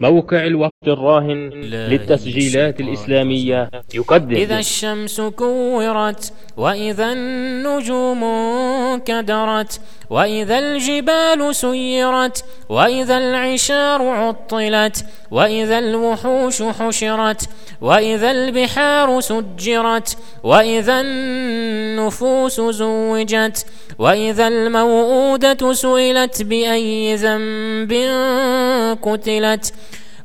موقع الوقت الراهن للتسجيلات الإسلامية يقدم. إذا الشمس كورت وإذا النجوم كدرت وإذا الجبال سيرت وإذا العشار عطلت وإذا الوحوش حشرت وإذا البحار سجرت وإذا النفوس زوجت وإذا الموءودة سئلت بأي ذنب قتلت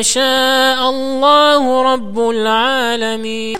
يشاء الله رب العالمين.